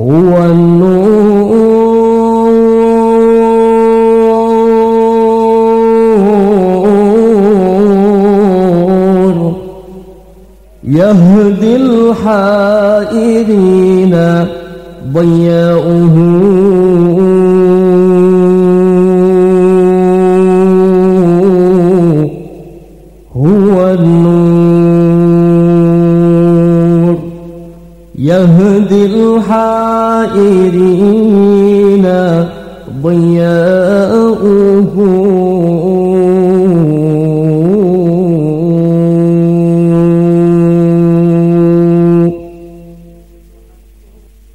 هو النور. يهدي الحائرين ضياؤه يهدي الحائرين ضياؤه.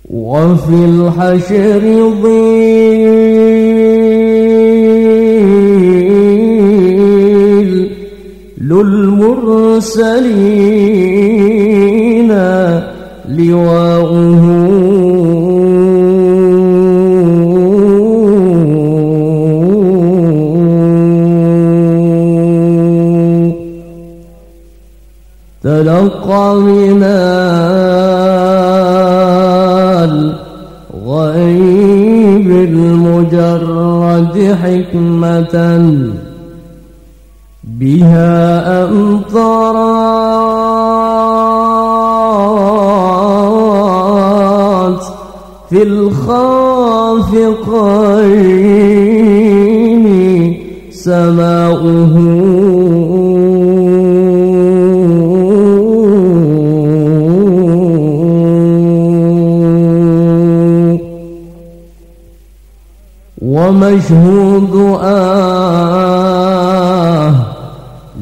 وفي الحشر ضيل للمرسلين تلقى من الغيب المجرد حكمة بها أمطرات في الخافقين سماؤه ومشهود آه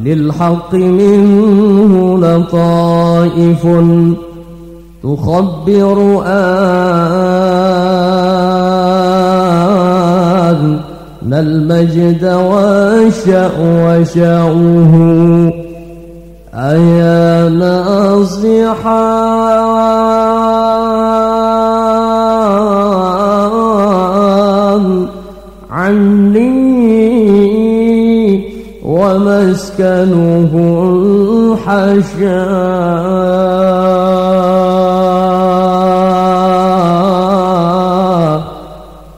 للحق منه لطائف تخبر آن المجد وشأوه. أيا ناصحان عني ومسكنه الحشا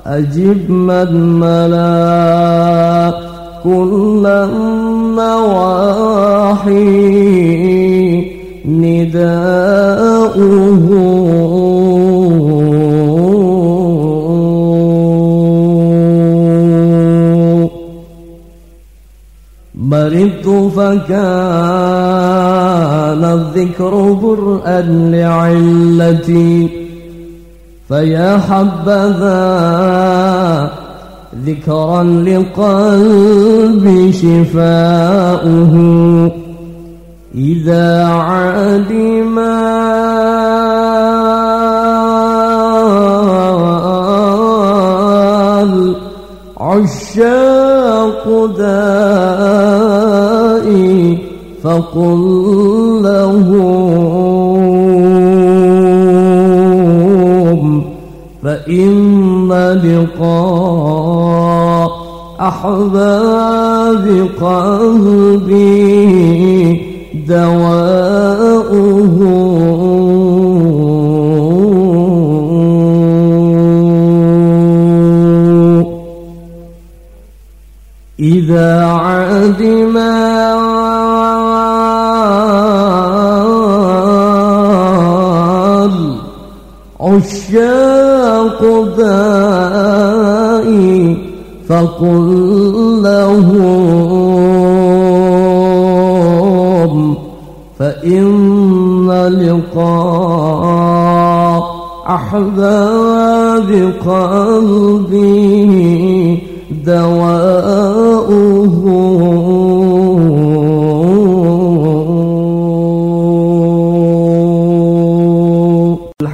أجب مدملا كل النواحي نداؤه مرضت فكان الذكر برءا لعلتي فيا حبذا ذكرا لقلبي شفاؤه إذا علم العشاق دائي فقل لهم فإن لقاء أحباب قلبي دواؤه إذا عدم عشاق دائي فقل لهم فإن لقاء أحباب قلبي دواؤه